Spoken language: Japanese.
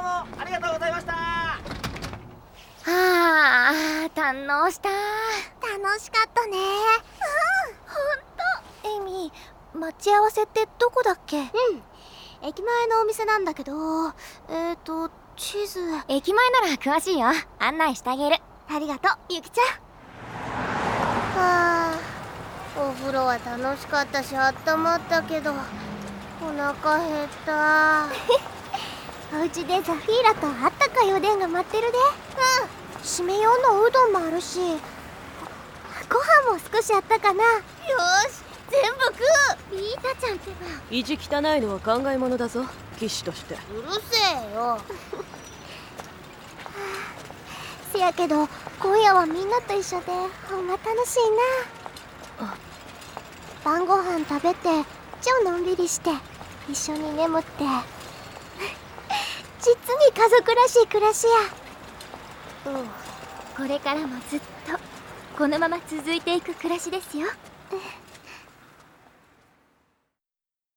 どうもありがとうございました。はあ堪能した。楽しかったね。エイミー待ち合わせってどこだっけ？うん。駅前のお店なんだけどえっ、ー、と地図。駅前なら詳しいよ。案内してあげる。ありがとうゆきちゃん。はあお風呂は楽しかったしあったまったけどお腹減った お家でザフィーラとあったかいおでんが待ってるで。うん。締め用のおうどんもあるし。ご飯も少しあったかな。よし全部食う。リータちゃんってば。意地汚いのは考え物だぞ。騎士として。うるせえよ。せやけど今夜はみんなと一緒でほんま楽しいな。晩ご飯食べて超のんびりして一緒に眠って実に家族らしい暮らしや。うこれからもずっとこのまま続いていく暮らしですよ。